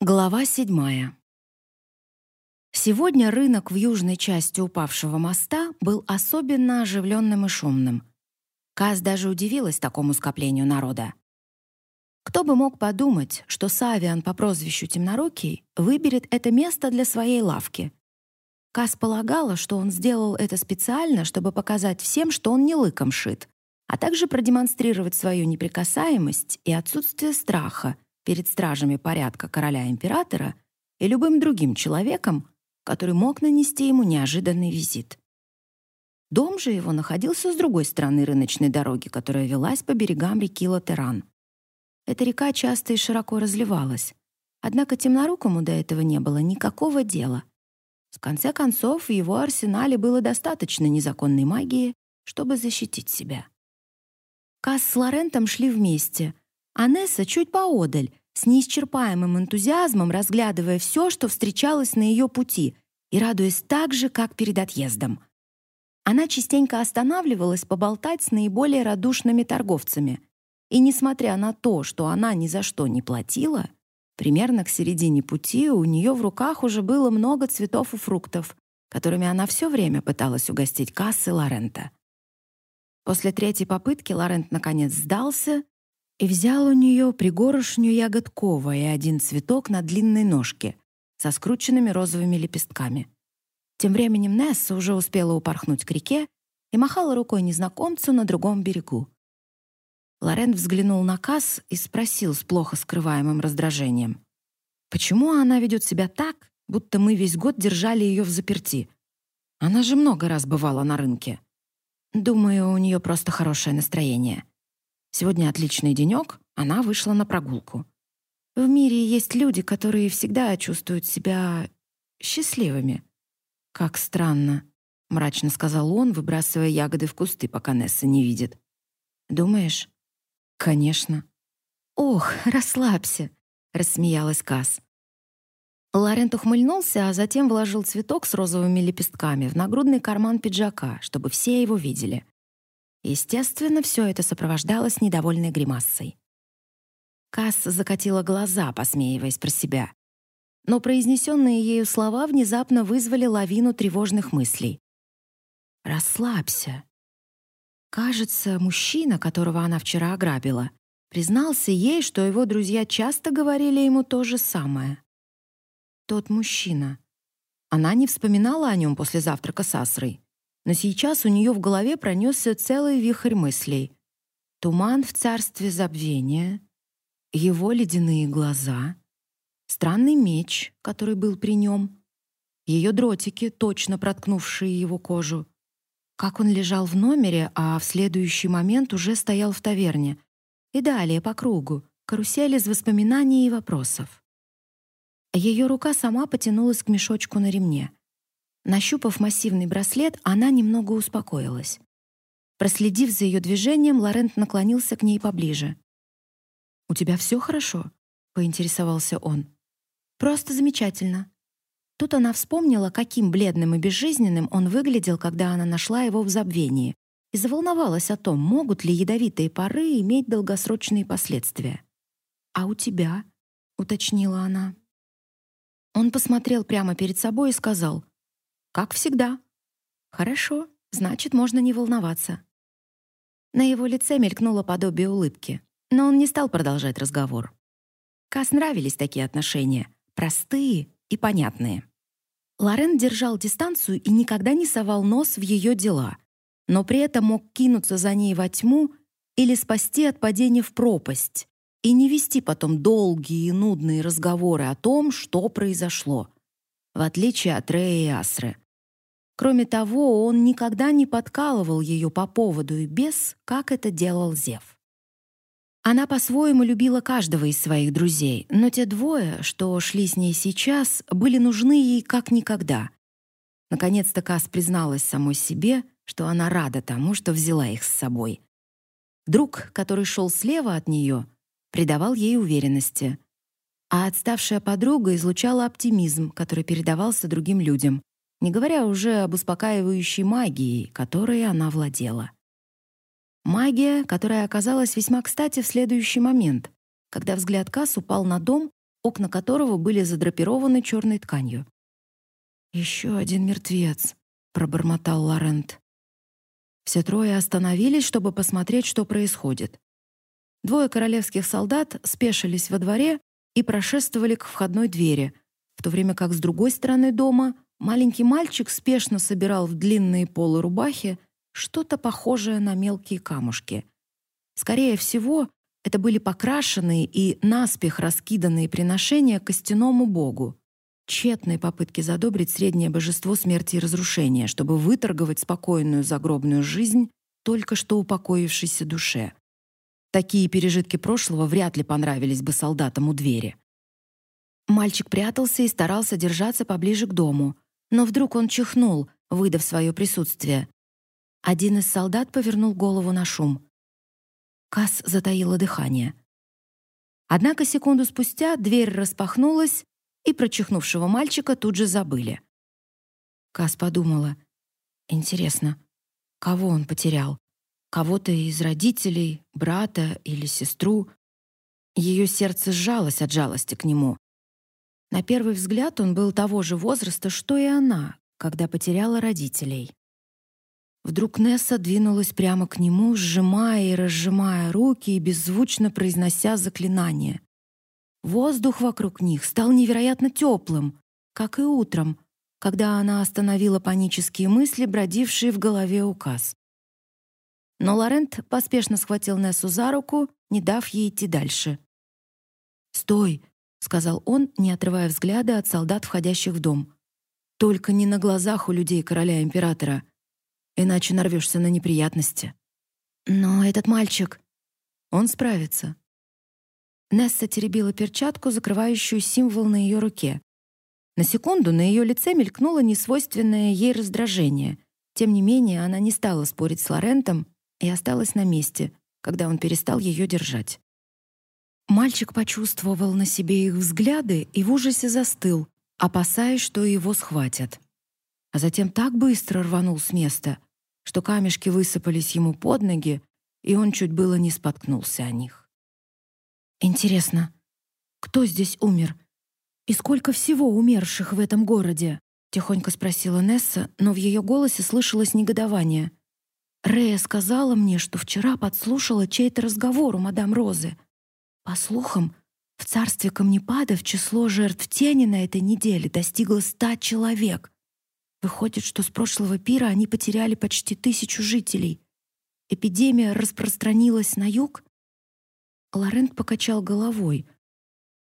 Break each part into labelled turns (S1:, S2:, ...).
S1: Глава седьмая. Сегодня рынок в южной части упавшего моста был особенно оживленным и шумным. Каз даже удивилась такому скоплению народа. Кто бы мог подумать, что Савиан по прозвищу Темнорукий выберет это место для своей лавки. Каз полагала, что он сделал это специально, чтобы показать всем, что он не лыком шит, а также продемонстрировать свою неприкасаемость и отсутствие страха — перед стражами порядка короля-императора и любым другим человеком, который мог нанести ему неожиданный визит. Дом же его находился с другой стороны рыночной дороги, которая велась по берегам реки Латеран. Эта река часто и широко разливалась. Однако темнорукому до этого не было никакого дела. В конце концов, в его арсенале было достаточно незаконной магии, чтобы защитить себя. Касс с Лорентом шли вместе, а Несса чуть поодаль, с неисчерпаемым энтузиазмом разглядывая все, что встречалось на ее пути, и радуясь так же, как перед отъездом. Она частенько останавливалась поболтать с наиболее радушными торговцами. И несмотря на то, что она ни за что не платила, примерно к середине пути у нее в руках уже было много цветов и фруктов, которыми она все время пыталась угостить кассы Лорента. После третьей попытки Лорент наконец сдался и взял у нее пригорошню ягодкова и один цветок на длинной ножке со скрученными розовыми лепестками. Тем временем Несса уже успела упорхнуть к реке и махала рукой незнакомцу на другом берегу. Лорен взглянул на Касс и спросил с плохо скрываемым раздражением. «Почему она ведет себя так, будто мы весь год держали ее в заперти? Она же много раз бывала на рынке. Думаю, у нее просто хорошее настроение». Сегодня отличный денек, она вышла на прогулку. В мире есть люди, которые всегда чувствуют себя счастливыми. Как странно, мрачно сказал он, выбрасывая ягоды в кусты, пока Несса не видит. Думаешь? Конечно. Ох, расслабься, рассмеялась Кас. Ларент ухмыльнулся, а затем вложил цветок с розовыми лепестками в нагрудный карман пиджака, чтобы все его видели. Естественно, все это сопровождалось недовольной гримасой. Касс закатила глаза, посмеиваясь про себя. Но произнесенные ею слова внезапно вызвали лавину тревожных мыслей. «Расслабься». Кажется, мужчина, которого она вчера ограбила, признался ей, что его друзья часто говорили ему то же самое. Тот мужчина. Она не вспоминала о нем после завтрака с Асрой но сейчас у нее в голове пронесся целый вихрь мыслей. Туман в царстве забвения, его ледяные глаза, странный меч, который был при нем, ее дротики, точно проткнувшие его кожу. Как он лежал в номере, а в следующий момент уже стоял в таверне. И далее по кругу, карусель из воспоминаний и вопросов. Ее рука сама потянулась к мешочку на ремне. Нащупав массивный браслет, она немного успокоилась. Проследив за ее движением, Лорент наклонился к ней поближе. «У тебя все хорошо?» — поинтересовался он. «Просто замечательно». Тут она вспомнила, каким бледным и безжизненным он выглядел, когда она нашла его в забвении, и заволновалась о том, могут ли ядовитые пары иметь долгосрочные последствия. «А у тебя?» — уточнила она. Он посмотрел прямо перед собой и сказал, как всегда. Хорошо, значит, можно не волноваться. На его лице мелькнуло подобие улыбки, но он не стал продолжать разговор. Кас нравились такие отношения, простые и понятные. Лорен держал дистанцию и никогда не совал нос в ее дела, но при этом мог кинуться за ней во тьму или спасти от падения в пропасть и не вести потом долгие и нудные разговоры о том, что произошло, в отличие от Рея и Асры. Кроме того, он никогда не подкалывал ее по поводу и без, как это делал Зев. Она по-своему любила каждого из своих друзей, но те двое, что шли с ней сейчас, были нужны ей как никогда. Наконец-то Кас призналась самой себе, что она рада тому, что взяла их с собой. Друг, который шел слева от нее, придавал ей уверенности, а отставшая подруга излучала оптимизм, который передавался другим людям, не говоря уже об успокаивающей магии, которой она владела. Магия, которая оказалась весьма кстати в следующий момент, когда взгляд Касс упал на дом, окна которого были задрапированы черной тканью. «Еще один мертвец», — пробормотал Лорент. Все трое остановились, чтобы посмотреть, что происходит. Двое королевских солдат спешились во дворе и прошествовали к входной двери, в то время как с другой стороны дома маленький мальчик спешно собирал в длинные полы рубахи что-то похожее на мелкие камушки. Скорее всего, это были покрашенные и наспех раскиданные приношения костяному богу. Тщетные попытки задобрить среднее божество смерти и разрушения, чтобы выторговать спокойную загробную жизнь только что упокоившейся душе. Такие пережитки прошлого вряд ли понравились бы солдатам у двери. Мальчик прятался и старался держаться поближе к дому, но вдруг он чихнул, выдав свое присутствие. Один из солдат повернул голову на шум. Кас затаила дыхание. Однако секунду спустя дверь распахнулась, и про чихнувшего мальчика тут же забыли. Кас подумала: интересно, кого он потерял? Кого-то из родителей, брата или сестру? Ее сердце сжалось от жалости к нему. На первый взгляд он был того же возраста, что и она, когда потеряла родителей. Вдруг Несса двинулась прямо к нему, сжимая и разжимая руки и беззвучно произнося заклинание. Воздух вокруг них стал невероятно теплым, как и утром, когда она остановила панические мысли, бродившие в голове указ. Но Лорент поспешно схватил Нессу за руку, не дав ей идти дальше. «Стой!» — сказал он, не отрывая взгляда от солдат, входящих в дом. «Только не на глазах у людей короля-императора иначе нарвешься на неприятности. Но этот мальчик, он справится. Несса теребила перчатку, закрывающую символ на ее руке. На секунду на ее лице мелькнуло несвойственное ей раздражение. Тем не менее, она не стала спорить с Лорентом и осталась на месте, когда он перестал ее держать. Мальчик почувствовал на себе их взгляды и в ужасе застыл, опасаясь, что его схватят. А затем так быстро рванул с места, что камешки высыпались ему под ноги, и он чуть было не споткнулся о них. Интересно, кто здесь умер? И сколько всего умерших в этом городе? тихонько спросила Несса, но в ее голосе слышалось негодование. Рея сказала мне, что вчера подслушала чей-то разговор у мадам Розы. По слухам, в царстве камнепадов число жертв тени на этой неделе достигло ста человек. Выходит, что с прошлого пира они потеряли почти тысячу жителей. Эпидемия распространилась на юг? Лорент покачал головой.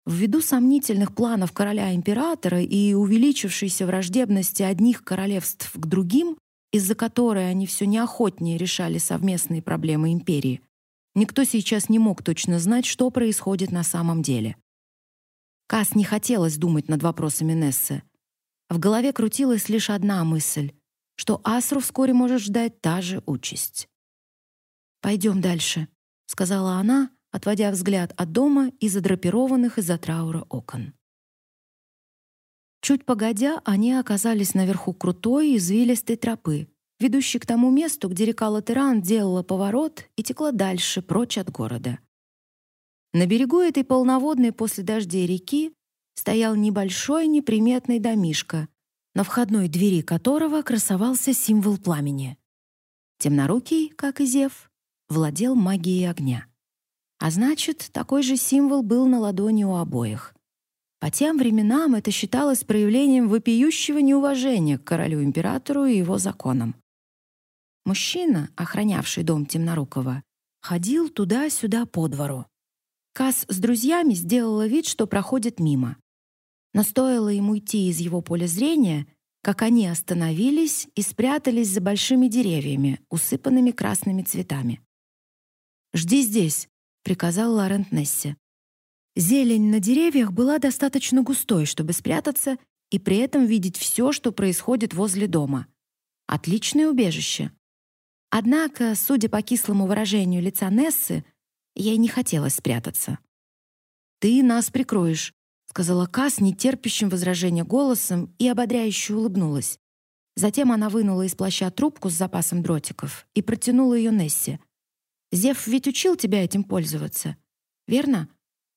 S1: Ввиду сомнительных планов короля-императора и увеличившейся враждебности одних королевств к другим, из-за которой они все неохотнее решали совместные проблемы империи, никто сейчас не мог точно знать, что происходит на самом деле. Кас не хотелось думать над вопросами Нессы. В голове крутилась лишь одна мысль, что Асру вскоре может ждать та же участь. «Пойдем дальше», — сказала она, отводя взгляд от дома и задрапированных из-за траура окон. Чуть погодя, они оказались наверху крутой извилистой тропы, ведущей к тому месту, где река Латеран делала поворот и текла дальше, прочь от города. На берегу этой полноводной после дождей реки стоял небольшой неприметный домишко, на входной двери которого красовался символ пламени. Темнорукий, как и Зев, владел магией огня. А значит, такой же символ был на ладони у обоих. По тем временам это считалось проявлением вопиющего неуважения к королю-императору и его законам. Мужчина, охранявший дом Темнорукова, ходил туда-сюда по двору. Кас с друзьями сделала вид, что проходит мимо. Но стоило ему уйти из его поля зрения, как они остановились и спрятались за большими деревьями, усыпанными красными цветами. «Жди здесь», — приказал Лорент Несси. Зелень на деревьях была достаточно густой, чтобы спрятаться и при этом видеть все, что происходит возле дома. Отличное убежище. Однако, судя по кислому выражению лица Нессы, ей не хотелось спрятаться. «Ты нас прикроешь», сказала Кас нетерпящим возражения голосом и ободряюще улыбнулась. Затем она вынула из плаща трубку с запасом дротиков и протянула ее Нессе. «Зев ведь учил тебя этим пользоваться, верно?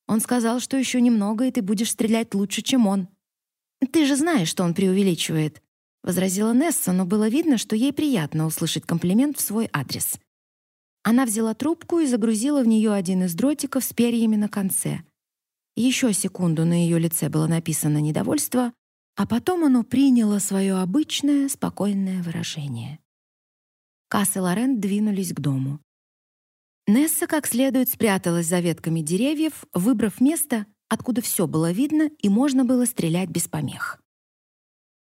S1: Он сказал, что еще немного, и ты будешь стрелять лучше, чем он. Ты же знаешь, что он преувеличивает, возразила Несса, но было видно, что ей приятно услышать комплимент в свой адрес. Она взяла трубку и загрузила в нее один из дротиков с перьями на конце. Еще секунду на ее лице было написано недовольство, а потом оно приняло свое обычное спокойное выражение. Касс и Лорен двинулись к дому. Несса как следует спряталась за ветками деревьев, выбрав место, откуда все было видно и можно было стрелять без помех.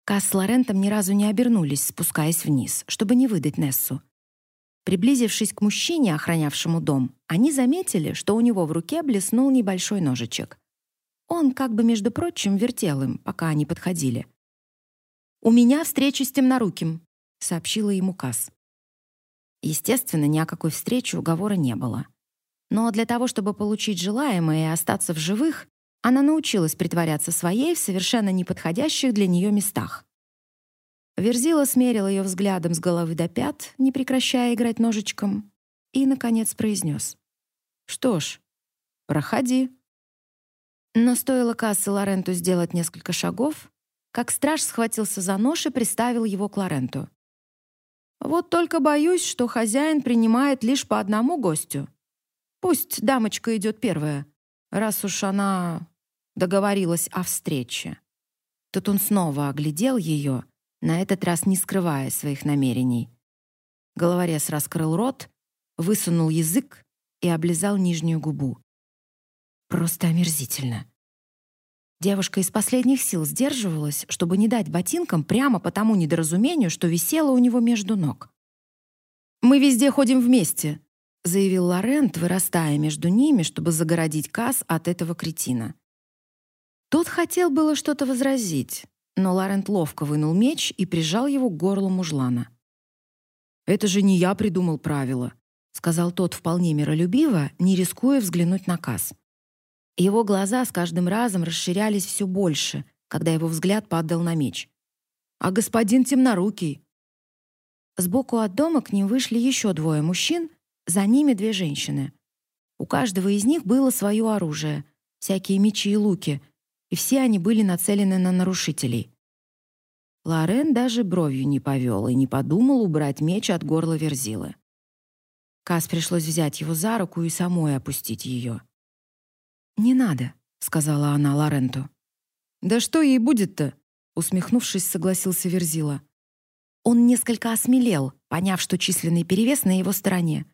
S1: Касс с Лорентом ни разу не обернулись, спускаясь вниз, чтобы не выдать Нессу. Приблизившись к мужчине, охранявшему дом, они заметили, что у него в руке блеснул небольшой ножичек. Он как бы, между прочим, вертел им, пока они подходили. «У меня встреча с темноруким», — сообщила ему Касс. Естественно, ни о какой встрече уговора не было. Но для того, чтобы получить желаемое и остаться в живых, она научилась притворяться своей в совершенно неподходящих для нее местах. Верзила смерил ее взглядом с головы до пят, не прекращая играть ножичком, и, наконец, произнес. «Что ж, проходи». Но стоило Кассе Лоренту сделать несколько шагов, как страж схватился за нож и приставил его к Лоренту. «Вот только боюсь, что хозяин принимает лишь по одному гостю. Пусть дамочка идет первая, раз уж она договорилась о встрече». Тут он снова оглядел ее — на этот раз не скрывая своих намерений. Головорез раскрыл рот, высунул язык и облизал нижнюю губу. Просто омерзительно. Девушка из последних сил сдерживалась, чтобы не дать ботинкам прямо по тому недоразумению, что висело у него между ног. «Мы везде ходим вместе», — заявил Лорент, вырастая между ними, чтобы загородить Касс от этого кретина. Тот хотел было что-то возразить, но Ларент ловко вынул меч и прижал его к горлу мужлана. «Это же не я придумал правила», — сказал тот вполне миролюбиво, не рискуя взглянуть на Касс. Его глаза с каждым разом расширялись все больше, когда его взгляд падал на меч. «А господин темнорукий?» Сбоку от дома к ним вышли еще двое мужчин, за ними две женщины. У каждого из них было свое оружие, всякие мечи и луки — и все они были нацелены на нарушителей. Лорен даже бровью не повел и не подумал убрать меч от горла Верзилы. Кас пришлось взять его за руку и самой опустить ее. «Не надо», — сказала она Лоренту. «Да что ей будет-то?» — усмехнувшись, согласился Верзила. Он несколько осмелел, поняв, что численный перевес на его стороне.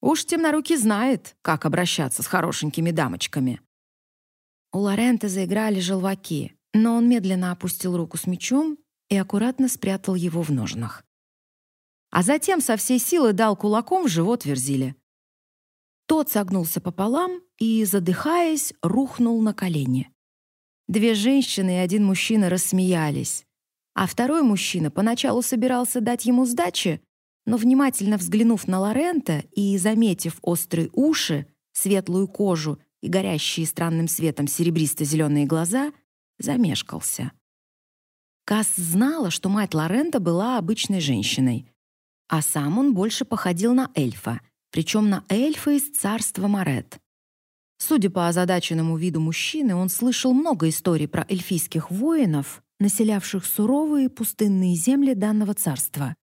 S1: Уж темнорукий знает, как обращаться с хорошенькими дамочками. У Лорента заиграли желваки, но он медленно опустил руку с мечом и аккуратно спрятал его в ножнах. А затем со всей силы дал кулаком в живот Верзиле. Тот согнулся пополам и, задыхаясь, рухнул на колени. Две женщины и один мужчина рассмеялись, а второй мужчина поначалу собирался дать ему сдачи, но, внимательно взглянув на Лорента и заметив острые уши, светлую кожу и горящие странным светом серебристо-зеленые глаза, замешкался. Касс знала, что мать Лорента была обычной женщиной, а сам он больше походил на эльфа, причем на эльфа из царства Морет. Судя по озадаченному виду мужчины, он слышал много историй про эльфийских воинов, населявших суровые пустынные земли данного царства.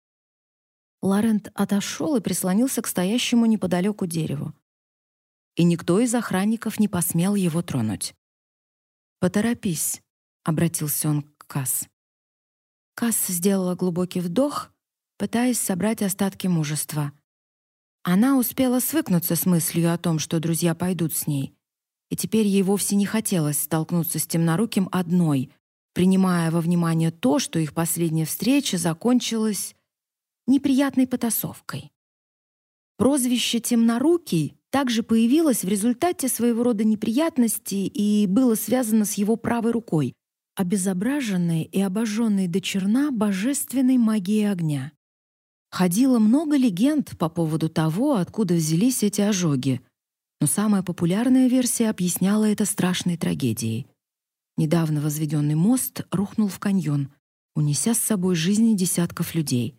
S1: Лорент отошел и прислонился к стоящему неподалеку дереву и никто из охранников не посмел его тронуть. «Поторопись», — обратился он к Касс. Касс сделала глубокий вдох, пытаясь собрать остатки мужества. Она успела свыкнуться с мыслью о том, что друзья пойдут с ней, и теперь ей вовсе не хотелось столкнуться с темноруким одной, принимая во внимание то, что их последняя встреча закончилась неприятной потасовкой. Прозвище «темнорукий» также появилось в результате своего рода неприятности и было связано с его правой рукой, обезображенной и обожженной до черна божественной магией огня. Ходило много легенд по поводу того, откуда взялись эти ожоги, но самая популярная версия объясняла это страшной трагедией. Недавно возведенный мост рухнул в каньон, унеся с собой жизни десятков людей.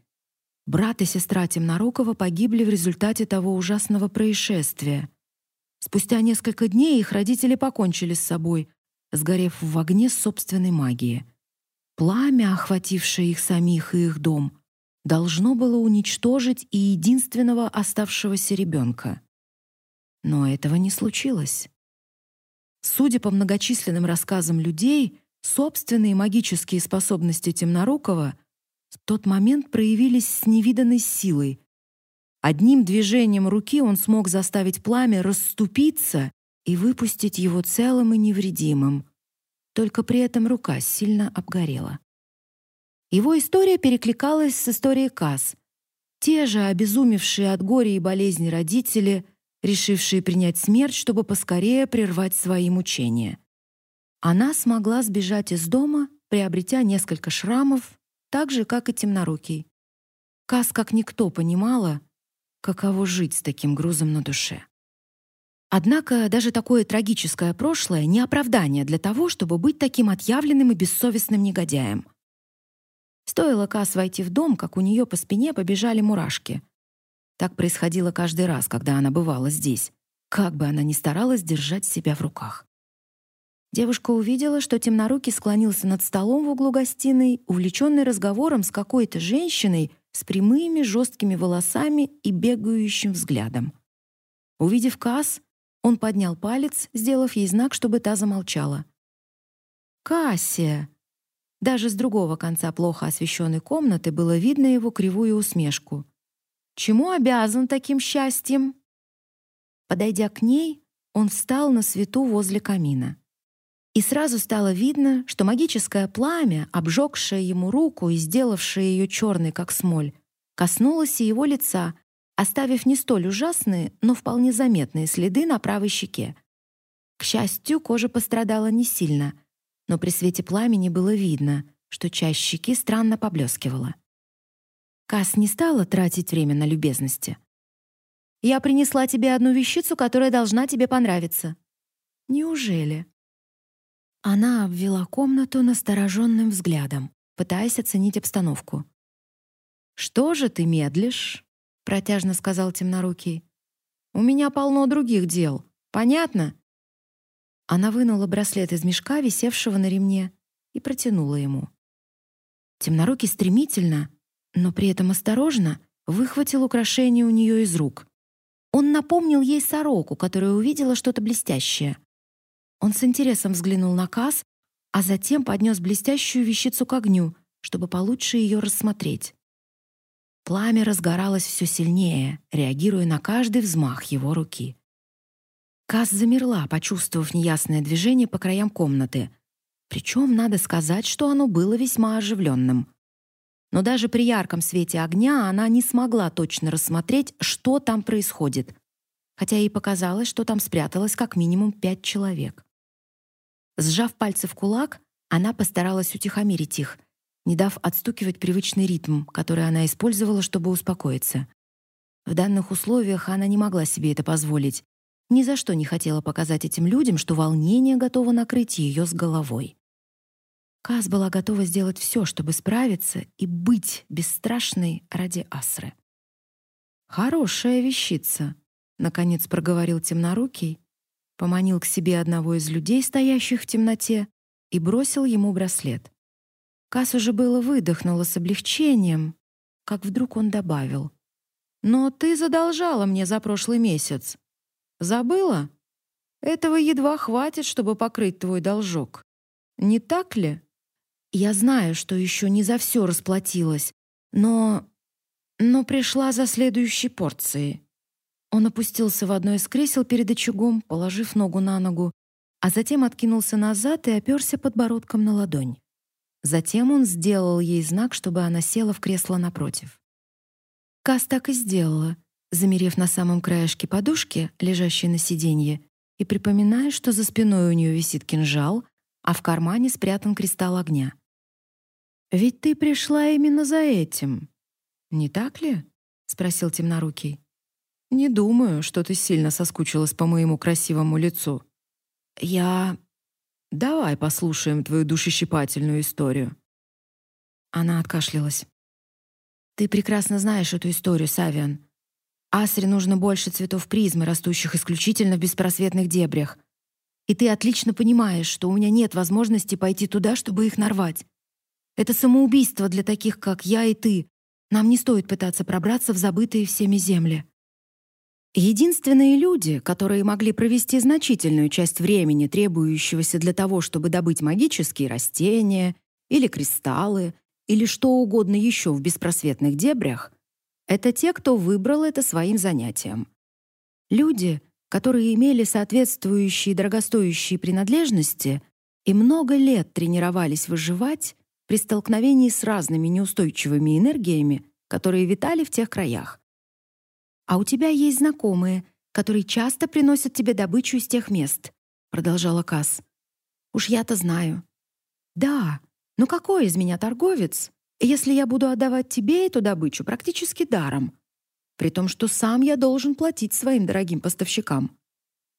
S1: Брат и сестра Темнорукова погибли в результате того ужасного происшествия. Спустя несколько дней их родители покончили с собой, сгорев в огне собственной магии. Пламя, охватившее их самих и их дом, должно было уничтожить и единственного оставшегося ребенка. Но этого не случилось. Судя по многочисленным рассказам людей, собственные магические способности Темнорукова в тот момент проявились с невиданной силой. Одним движением руки он смог заставить пламя расступиться и выпустить его целым и невредимым. Только при этом рука сильно обгорела. Его история перекликалась с историей Кас. Те же обезумевшие от горя и болезни родители, решившие принять смерть, чтобы поскорее прервать свои мучения. Она смогла сбежать из дома, приобретя несколько шрамов, так же, как и темнорукий. Кас как никто понимала, каково жить с таким грузом на душе. Однако даже такое трагическое прошлое не оправдание для того, чтобы быть таким отъявленным и бессовестным негодяем. Стоило Кас войти в дом, как у нее по спине побежали мурашки. Так происходило каждый раз, когда она бывала здесь, как бы она ни старалась держать себя в руках. Девушка увидела, что темнорукий склонился над столом в углу гостиной, увлеченный разговором с какой-то женщиной с прямыми жесткими волосами и бегающим взглядом. Увидев Кас, он поднял палец, сделав ей знак, чтобы та замолчала. «Кассия!» Даже с другого конца плохо освещенной комнаты было видно его кривую усмешку. «Чему обязан таким счастьем?» Подойдя к ней, он встал на свету возле камина. И сразу стало видно, что магическое пламя, обжегшее ему руку и сделавшее ее черной, как смоль, коснулось и его лица, оставив не столь ужасные, но вполне заметные следы на правой щеке. К счастью, кожа пострадала не сильно, но при свете пламени было видно, что часть щеки странно поблескивала. Кас не стала тратить время на любезности. «Я принесла тебе одну вещицу, которая должна тебе понравиться». «Неужели?» Она обвела комнату настороженным взглядом, пытаясь оценить обстановку. «Что же ты медлишь?» протяжно сказал темнорукий. У меня полно других дел. Понятно? Она вынула браслет из мешка, висевшего на ремне, и протянула ему. Темнорукий стремительно, но при этом осторожно выхватил украшение у нее из рук. Он напомнил ей сороку, которая увидела что-то блестящее. Он с интересом взглянул на Кас, а затем поднес блестящую вещицу к огню, чтобы получше ее рассмотреть. Пламя разгоралось все сильнее, реагируя на каждый взмах его руки. Кас замерла, почувствовав неясное движение по краям комнаты. Причем надо сказать, что оно было весьма оживленным. Но даже при ярком свете огня она не смогла точно рассмотреть, что там происходит, хотя ей показалось, что там спряталось как минимум пять человек. Сжав пальцы в кулак, она постаралась утихомирить их не дав отстукивать привычный ритм, который она использовала, чтобы успокоиться. В данных условиях она не могла себе это позволить. Ни за что не хотела показать этим людям, что волнение готово накрыть ее с головой. Каз была готова сделать все, чтобы справиться и быть бесстрашной ради Асры. «Хорошая вещица», — наконец проговорил темнорукий, поманил к себе одного из людей, стоящих в темноте, и бросил ему браслет. Кас уже было выдохнула с облегчением, как вдруг он добавил. «Но ты задолжала мне за прошлый месяц. Забыла? Этого едва хватит, чтобы покрыть твой должок. Не так ли? Я знаю, что еще не за все расплатилась, но... но пришла за следующей порцией». Он опустился в одно из кресел перед очагом, положив ногу на ногу, а затем откинулся назад и оперся подбородком на ладонь. Затем он сделал ей знак, чтобы она села в кресло напротив. Кас так и сделала, замерев на самом краешке подушки, лежащей на сиденье, и припоминая, что за спиной у нее висит кинжал, а в кармане спрятан кристалл огня. «Ведь ты пришла именно за этим, не так ли?» — спросил темнорукий. «Не думаю, что ты сильно соскучилась по моему красивому лицу». «Я... Давай послушаем твою душещипательную историю. Она откашлялась. Ты прекрасно знаешь эту историю, Савиан. Асре нужно больше цветов призмы, растущих исключительно в беспросветных дебрях. И ты отлично понимаешь, что у меня нет возможности пойти туда, чтобы их нарвать. Это самоубийство для таких, как я и ты. Нам не стоит пытаться пробраться в забытые всеми земли. Единственные люди, которые могли провести значительную часть времени, требующегося для того, чтобы добыть магические растения или кристаллы, или что угодно еще в беспросветных дебрях, это те, кто выбрал это своим занятием. Люди, которые имели соответствующие дорогостоящие принадлежности и много лет тренировались выживать при столкновении с разными неустойчивыми энергиями, которые витали в тех краях. А у тебя есть знакомые, которые часто приносят тебе добычу из тех мест, продолжала Кас. Уж я-то знаю. Да, но какой из меня торговец, если я буду отдавать тебе эту добычу практически даром, при том, что сам я должен платить своим дорогим поставщикам.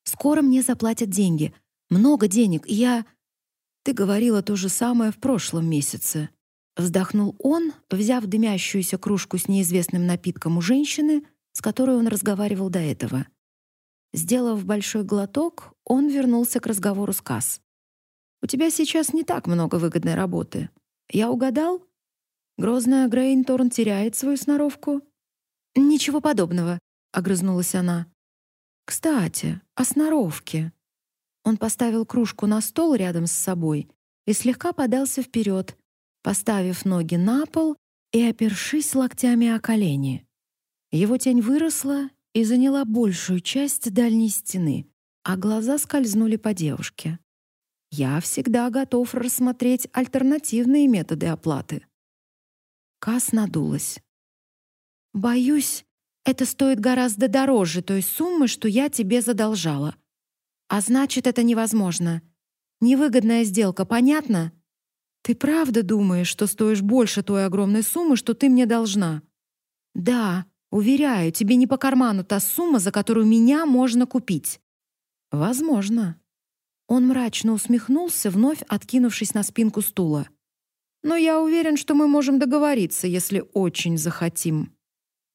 S1: Скоро мне заплатят деньги, много денег, и я... Ты говорила то же самое в прошлом месяце. Вздохнул он, взяв дымящуюся кружку с неизвестным напитком у женщины, с которой он разговаривал до этого. Сделав большой глоток, он вернулся к разговору с Касс. «У тебя сейчас не так много выгодной работы. Я угадал?» Грозная Грейнторн теряет свою сноровку? Ничего подобного, огрызнулась она. Кстати, о сноровке. Он поставил кружку на стол рядом с собой и слегка подался вперед, поставив ноги на пол и опершись локтями о колени. Его тень выросла и заняла большую часть дальней стены, а глаза скользнули по девушке. Я всегда готов рассмотреть альтернативные методы оплаты. Кас надулась. «Боюсь, это стоит гораздо дороже той суммы, что я тебе задолжала. А значит, это невозможно. Невыгодная сделка, понятно? Ты правда думаешь, что стоишь больше той огромной суммы, что ты мне должна? Да, уверяю, тебе не по карману та сумма, за которую меня можно купить. Возможно. Он мрачно усмехнулся, вновь откинувшись на спинку стула. Но я уверен, что мы можем договориться, если очень захотим.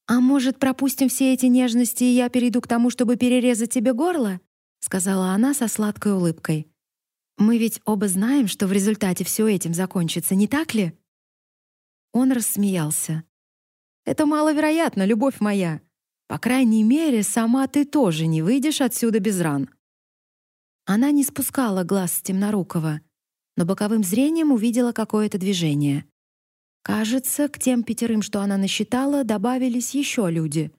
S1: А может, пропустим все эти нежности, и я перейду к тому, чтобы перерезать тебе горло? сказала она со сладкой улыбкой. Мы ведь оба знаем, что в результате все этим закончится, не так ли? Он рассмеялся. Это маловероятно, любовь моя. По крайней мере, сама ты тоже не выйдешь отсюда без ран. Она не спускала глаз с Темнорукова, но боковым зрением увидела какое-то движение. Кажется, к тем пятерым, что она насчитала, добавились еще люди.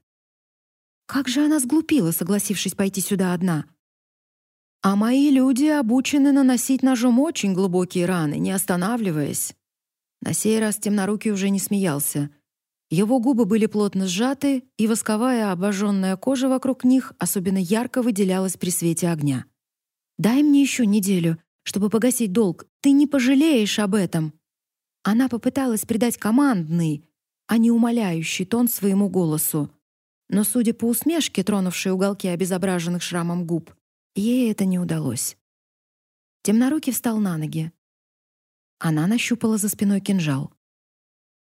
S1: Как же она сглупила, согласившись пойти сюда одна? А мои люди обучены наносить ножом очень глубокие раны, не останавливаясь. На сей раз темнорукий уже не смеялся. Его губы были плотно сжаты, и восковая обожженная кожа вокруг них особенно ярко выделялась при свете огня. «Дай мне еще неделю, чтобы погасить долг. Ты не пожалеешь об этом. Она попыталась придать командный, а не умоляющий тон своему голосу. Но, судя по усмешке, тронувшей уголки обезображенных шрамом губ, ей это не удалось. Темнорукий встал на ноги. Она нащупала за спиной кинжал.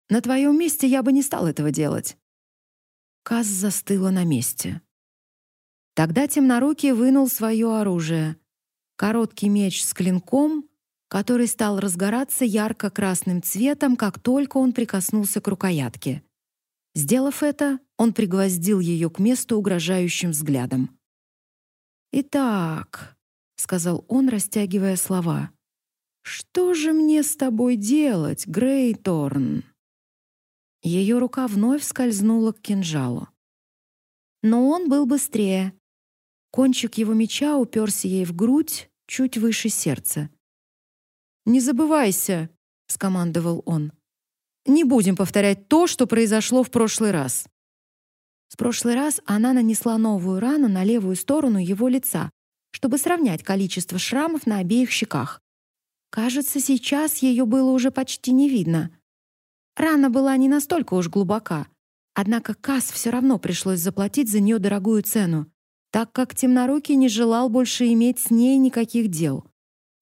S1: «На твоем месте я бы не стал этого делать». Каз застыла на месте. Тогда Темнорукий вынул свое оружие — короткий меч с клинком, который стал разгораться ярко-красным цветом, как только он прикоснулся к рукоятке. Сделав это, он пригвоздил ее к месту угрожающим взглядом. «Итак», — сказал он, растягивая слова, «что же мне с тобой делать, Грейторн?» Ее рука вновь скользнула к кинжалу. Но он был быстрее. Кончик его меча уперся ей в грудь, чуть выше сердца. «Не забывайся», — скомандовал он. «Не будем повторять то, что произошло в прошлый раз». В прошлый раз она нанесла новую рану на левую сторону его лица, чтобы сравнять количество шрамов на обеих щеках. Кажется, сейчас ее было уже почти не видно. Рана была не настолько уж глубока, однако Кас все равно пришлось заплатить за нее дорогую цену так как Темнорукий не желал больше иметь с ней никаких дел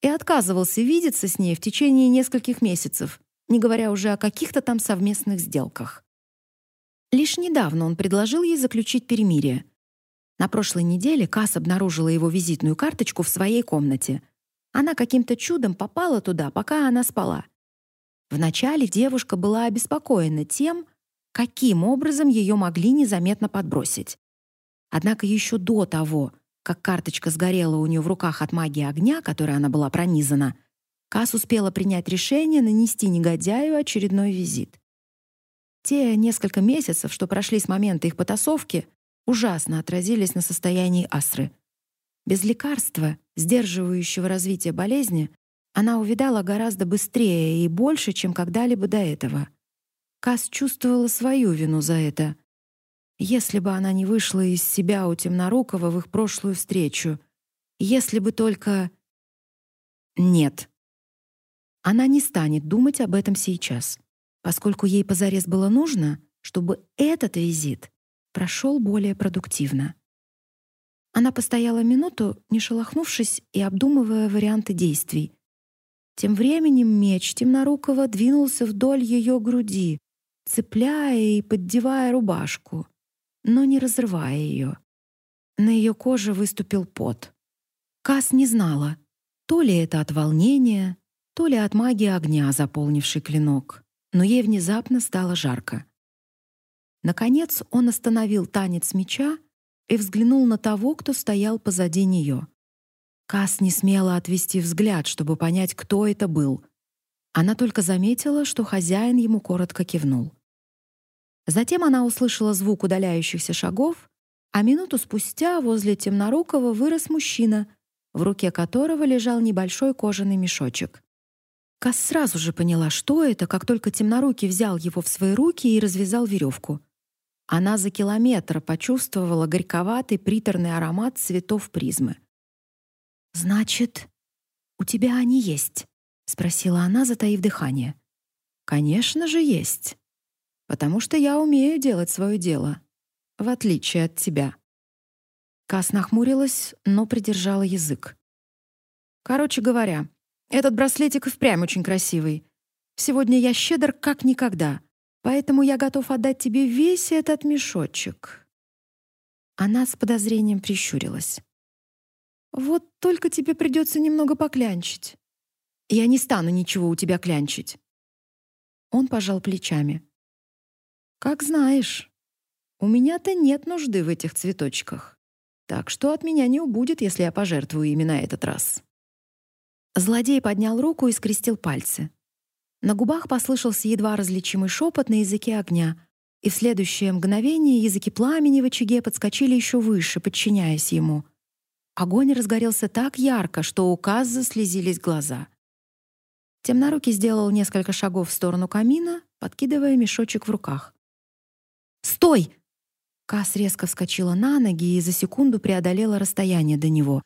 S1: и отказывался видеться с ней в течение нескольких месяцев, не говоря уже о каких-то там совместных сделках. Лишь недавно он предложил ей заключить перемирие. На прошлой неделе Касс обнаружила его визитную карточку в своей комнате. Она каким-то чудом попала туда, пока она спала. Вначале девушка была обеспокоена тем, каким образом ее могли незаметно подбросить. Однако еще до того, как карточка сгорела у нее в руках от магии огня, которой она была пронизана, Кас успела принять решение нанести негодяю очередной визит. Те несколько месяцев, что прошли с момента их потасовки, ужасно отразились на состоянии Асры. Без лекарства, сдерживающего развитие болезни, она увидала гораздо быстрее и больше, чем когда-либо до этого. Кас чувствовала свою вину за это. Если бы она не вышла из себя у Темнорукова в их прошлую встречу, если бы только... Нет. Она не станет думать об этом сейчас поскольку ей позарез было нужно, чтобы этот визит прошел более продуктивно. Она постояла минуту, не шелохнувшись и обдумывая варианты действий. Тем временем меч Темнорукова двинулся вдоль ее груди, цепляя и поддевая рубашку, но не разрывая ее. На ее коже выступил пот. Кас не знала, то ли это от волнения, то ли от магии огня, заполнившей клинок но ей внезапно стало жарко. Наконец он остановил танец меча и взглянул на того, кто стоял позади нее. Кас не смела отвести взгляд, чтобы понять, кто это был. Она только заметила, что хозяин ему коротко кивнул. Затем она услышала звук удаляющихся шагов, а минуту спустя возле темнорукого вырос мужчина, в руке которого лежал небольшой кожаный мешочек. Кас сразу же поняла, что это, как только темнорукий взял его в свои руки и развязал веревку. Она за километр почувствовала горьковатый приторный аромат цветов призмы. «Значит, у тебя они есть?» — спросила она, затаив дыхание. «Конечно же есть. Потому что я умею делать свое дело, в отличие от тебя». Кас нахмурилась, но придержала язык. «Короче говоря, этот браслетик впрямь очень красивый. Сегодня я щедр как никогда, поэтому я готов отдать тебе весь этот мешочек». Она с подозрением прищурилась. «Вот только тебе придется немного поклянчить». «Я не стану ничего у тебя клянчить». Он пожал плечами. «Как знаешь. У меня-то нет нужды в этих цветочках. Так что от меня не убудет, если я пожертвую ими на этот раз». Злодей поднял руку и скрестил пальцы. На губах послышался едва различимый шепот на языке огня, и в следующее мгновение языки пламени в очаге подскочили еще выше, подчиняясь ему. Огонь разгорелся так ярко, что у Казза слезились глаза. Темнорукий сделал несколько шагов в сторону камина, подкидывая мешочек в руках. «Стой!» Кас резко вскочила на ноги и за секунду преодолела расстояние до него.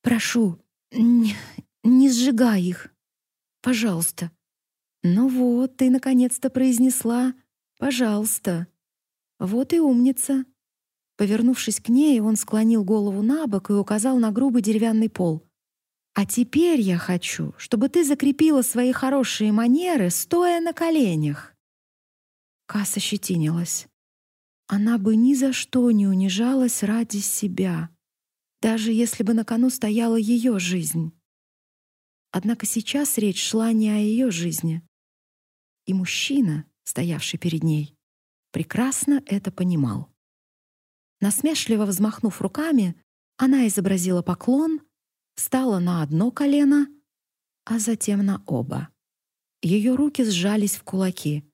S1: «Прошу, не сжигай их. Пожалуйста. Ну вот, ты наконец-то произнесла «пожалуйста». Вот и умница. Повернувшись к ней, он склонил голову на бок и указал на грубый деревянный пол. «А теперь я хочу, чтобы ты закрепила свои хорошие манеры, стоя на коленях». Касса щетинилась. Она бы ни за что не унижалась ради себя, даже если бы на кону стояла ее жизнь. Однако сейчас речь шла не о ее жизни. И мужчина, стоявший перед ней, прекрасно это понимал. Насмешливо взмахнув руками, она изобразила поклон, встала на одно колено, а затем на оба. Ее руки сжались в кулаки.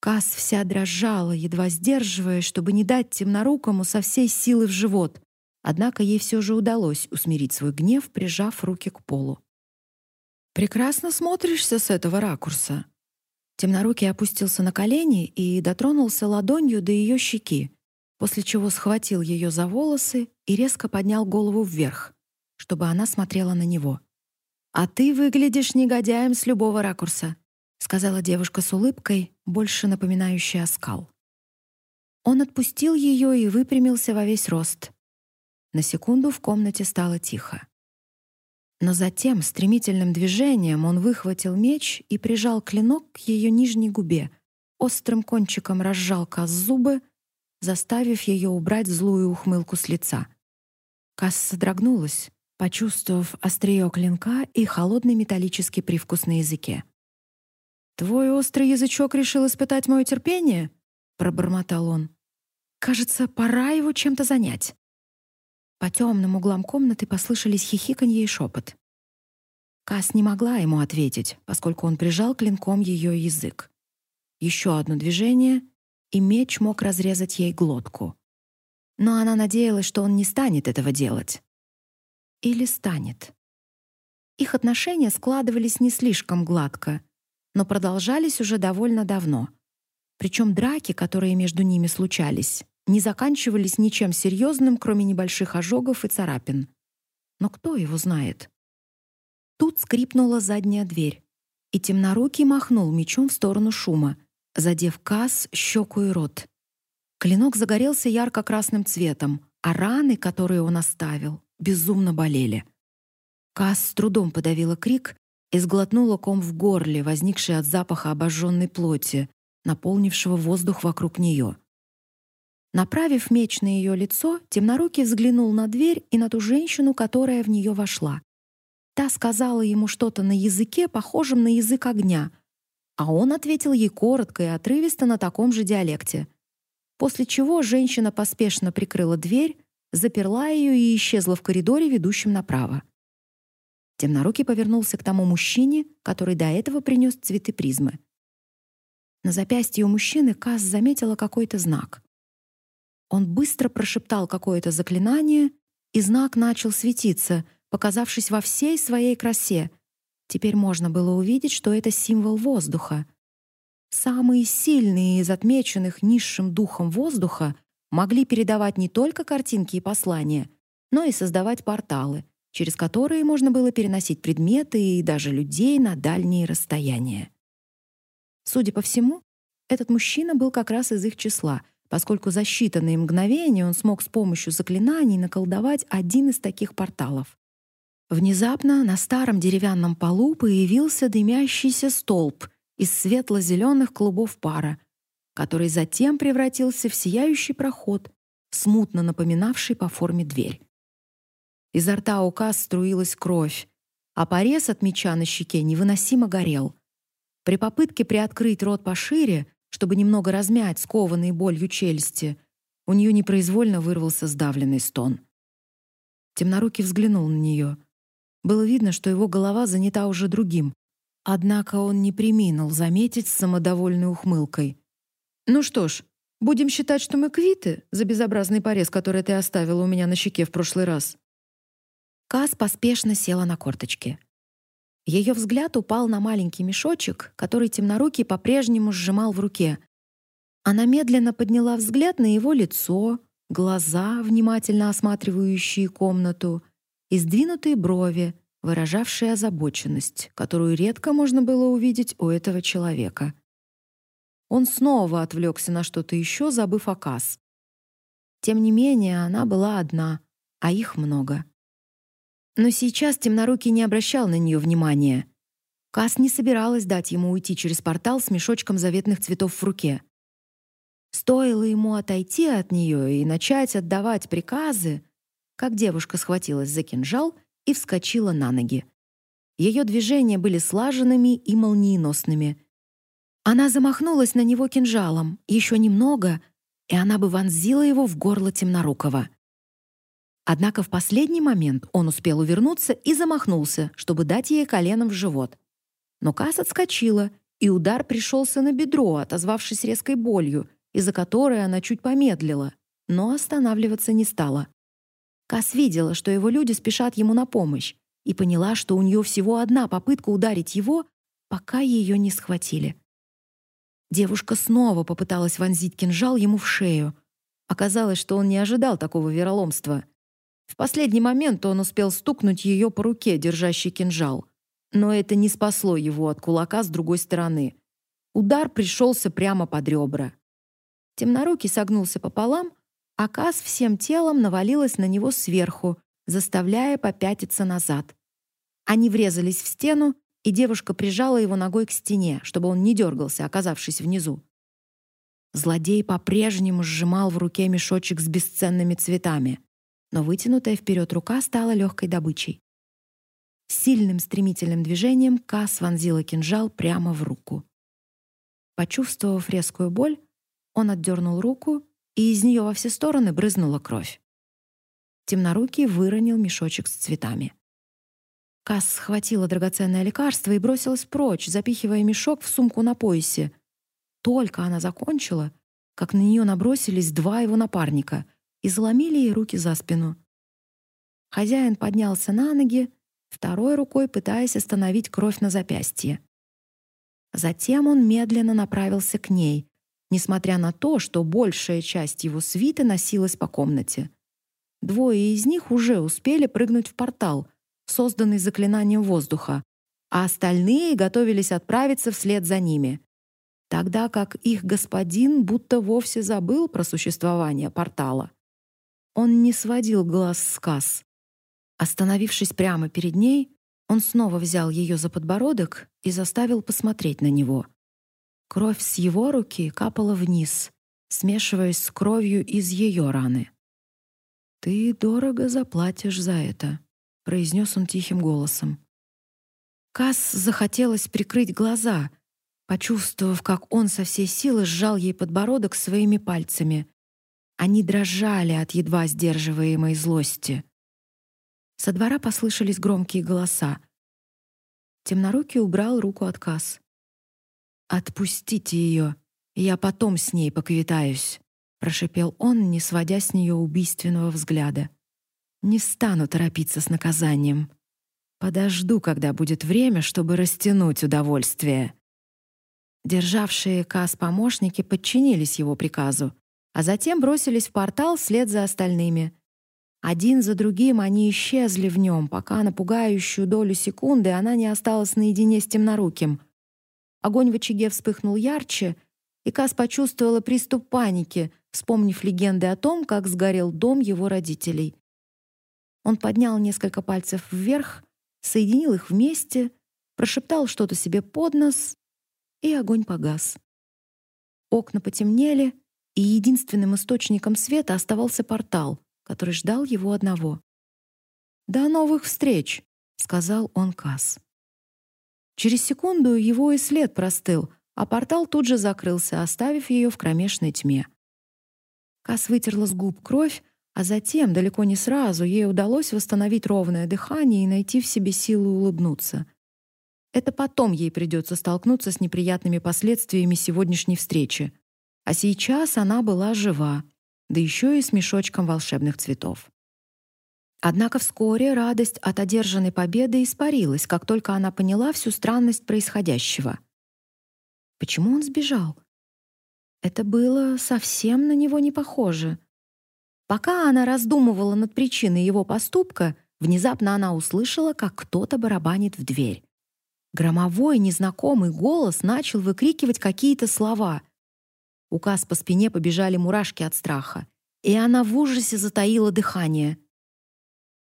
S1: Кас вся дрожала, едва сдерживая, чтобы не дать темнорукому со всей силы в живот. Однако ей все же удалось усмирить свой гнев, прижав руки к полу. Прекрасно смотришься с этого ракурса. Темнорукий опустился на колени и дотронулся ладонью до ее щеки, после чего схватил ее за волосы и резко поднял голову вверх, чтобы она смотрела на него. «А ты выглядишь негодяем с любого ракурса», сказала девушка с улыбкой, больше напоминающей оскал. Он отпустил ее и выпрямился во весь рост. На секунду в комнате стало тихо. Но затем стремительным движением он выхватил меч и прижал клинок к ее нижней губе, острым кончиком разжал Кас зубы, заставив ее убрать злую ухмылку с лица. Кас содрогнулась, почувствовав острие клинка и холодный металлический привкус на языке. «Твой острый язычок решил испытать мое терпение?» — пробормотал он. «Кажется, пора его чем-то занять». По темным углам комнаты послышались хихиканье и шепот. Кас не могла ему ответить, поскольку он прижал клинком ее язык. Еще одно движение, и меч мог разрезать ей глотку. Но она надеялась, что он не станет этого делать. Или станет. Их отношения складывались не слишком гладко, но продолжались уже довольно давно. Причем драки, которые между ними случались, не заканчивались ничем серьезным, кроме небольших ожогов и царапин. Но кто его знает? Тут скрипнула задняя дверь, и темнорукий махнул мечом в сторону шума, задев Кас щеку и рот. Клинок загорелся ярко-красным цветом, а раны, которые он оставил, безумно болели. Кас с трудом подавила крик и сглотнула ком в горле, возникший от запаха обожженной плоти, наполнившего воздух вокруг нее. Направив меч на ее лицо, темнорукий взглянул на дверь и на ту женщину, которая в нее вошла. Та сказала ему что-то на языке, похожем на язык огня, а он ответил ей коротко и отрывисто на таком же диалекте. После чего женщина поспешно прикрыла дверь, заперла ее и исчезла в коридоре, ведущем направо. Темнорукий повернулся к тому мужчине, который до этого принес цветы призмы. На запястье у мужчины Каз заметила какой-то знак. Он быстро прошептал какое-то заклинание, и знак начал светиться — показавшись во всей своей красе. Теперь можно было увидеть, что это символ воздуха. Самые сильные из отмеченных низшим духом воздуха могли передавать не только картинки и послания, но и создавать порталы, через которые можно было переносить предметы и даже людей на дальние расстояния. Судя по всему, этот мужчина был как раз из их числа, поскольку за считанные мгновения он смог с помощью заклинаний наколдовать один из таких порталов. Внезапно на старом деревянном полу появился дымящийся столб из светло-зеленых клубов пара, который затем превратился в сияющий проход, смутно напоминавший по форме дверь. Изо рта у Кас струилась кровь, а порез от меча на щеке невыносимо горел. При попытке приоткрыть рот пошире, чтобы немного размять скованные болью челюсти, у нее непроизвольно вырвался сдавленный стон. Темнорукий взглянул на нее — было видно, что его голова занята уже другим. Однако он не преминул заметить с самодовольной ухмылкой. «Ну что ж, будем считать, что мы квиты за безобразный порез, который ты оставила у меня на щеке в прошлый раз». Кас поспешно села на корточки. Ее взгляд упал на маленький мешочек, который темнорукий по-прежнему сжимал в руке. Она медленно подняла взгляд на его лицо, глаза, внимательно осматривающие комнату, и сдвинутые брови, выражавшие озабоченность, которую редко можно было увидеть у этого человека. Он снова отвлекся на что-то еще, забыв о Касс. Тем не менее, она была одна, а их много. Но сейчас темнорукий не обращал на нее внимания. Кас не собиралась дать ему уйти через портал с мешочком заветных цветов в руке. Стоило ему отойти от нее и начать отдавать приказы, как девушка схватилась за кинжал и вскочила на ноги. Ее движения были слаженными и молниеносными. Она замахнулась на него кинжалом, еще немного, и она бы вонзила его в горло Темнорукова. Однако в последний момент он успел увернуться и замахнулся, чтобы дать ей коленом в живот. Но Кас отскочила, и удар пришелся на бедро, отозвавшись резкой болью, из-за которой она чуть помедлила, но останавливаться не стала. Кас видела, что его люди спешат ему на помощь, и поняла, что у нее всего одна попытка ударить его, пока ее не схватили. Девушка снова попыталась вонзить кинжал ему в шею. Оказалось, что он не ожидал такого вероломства. В последний момент он успел стукнуть ее по руке, держащей кинжал. Но это не спасло его от кулака с другой стороны. Удар пришелся прямо под ребра. Темнорукий согнулся пополам, Акас всем телом навалилась на него сверху, заставляя попятиться назад. Они врезались в стену, и девушка прижала его ногой к стене, чтобы он не дергался, оказавшись внизу. Злодей по-прежнему сжимал в руке мешочек с бесценными цветами, но вытянутая вперед рука стала легкой добычей. Сильным стремительным движением Кас вонзила кинжал прямо в руку. Почувствовав резкую боль, он отдернул руку, и из нее во все стороны брызнула кровь. Темнорукий выронил мешочек с цветами. Кас схватила драгоценное лекарство и бросилась прочь, запихивая мешок в сумку на поясе. Только она закончила, как на нее набросились два его напарника и заломили ей руки за спину. Хозяин поднялся на ноги, второй рукой пытаясь остановить кровь на запястье. Затем он медленно направился к ней, несмотря на то, что большая часть его свиты носилась по комнате. Двое из них уже успели прыгнуть в портал — созданный заклинанием воздуха, а остальные готовились отправиться вслед за ними, тогда как их господин будто вовсе забыл про существование портала. Он не сводил глаз с Касс. Остановившись прямо перед ней, он снова взял ее за подбородок и заставил посмотреть на него. Кровь с его руки капала вниз, смешиваясь с кровью из ее раны. «Ты дорого заплатишь за это», произнес он тихим голосом. Кас захотелось прикрыть глаза, почувствовав, как он со всей силы сжал ей подбородок своими пальцами. Они дрожали от едва сдерживаемой злости. Со двора послышались громкие голоса. Темнорукий убрал руку от Кас. «Отпустите ее, я потом с ней поквитаюсь», — прошипел он, не сводя с нее убийственного взгляда. Не стану торопиться с наказанием. Подожду, когда будет время, чтобы растянуть удовольствие. Державшие Кас помощники подчинились его приказу, а затем бросились в портал вслед за остальными. Один за другим они исчезли в нем, пока на пугающую долю секунды она не осталась наедине с темноруким. Огонь в очаге вспыхнул ярче, и Кас почувствовала приступ паники, вспомнив легенды о том, как сгорел дом его родителей. Он поднял несколько пальцев вверх, соединил их вместе, прошептал что-то себе под нос, и огонь погас. Окна потемнели, и единственным источником света оставался портал, который ждал его одного. «До новых встреч», — сказал он Кас. Через секунду его и след простыл, а портал тут же закрылся, оставив ее в кромешной тьме. Кас вытерла с губ кровь, а затем, далеко не сразу, ей удалось восстановить ровное дыхание и найти в себе силу улыбнуться. Это потом ей придется столкнуться с неприятными последствиями сегодняшней встречи. А сейчас она была жива, да еще и с мешочком волшебных цветов. Однако вскоре радость от одержанной победы испарилась, как только она поняла всю странность происходящего. Почему он сбежал? Это было совсем на него не похоже. Пока она раздумывала над причиной его поступка, внезапно она услышала, как кто-то барабанит в дверь. Громовой, незнакомый голос начал выкрикивать какие-то слова. У Кас по спине побежали мурашки от страха, и она в ужасе затаила дыхание.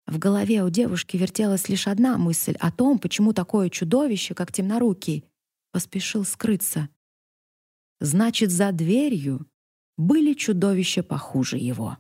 S1: В голове у девушки вертелась лишь одна мысль о том, почему такое чудовище, как темнорукий, поспешил скрыться. Значит, за дверью были чудовища похуже его.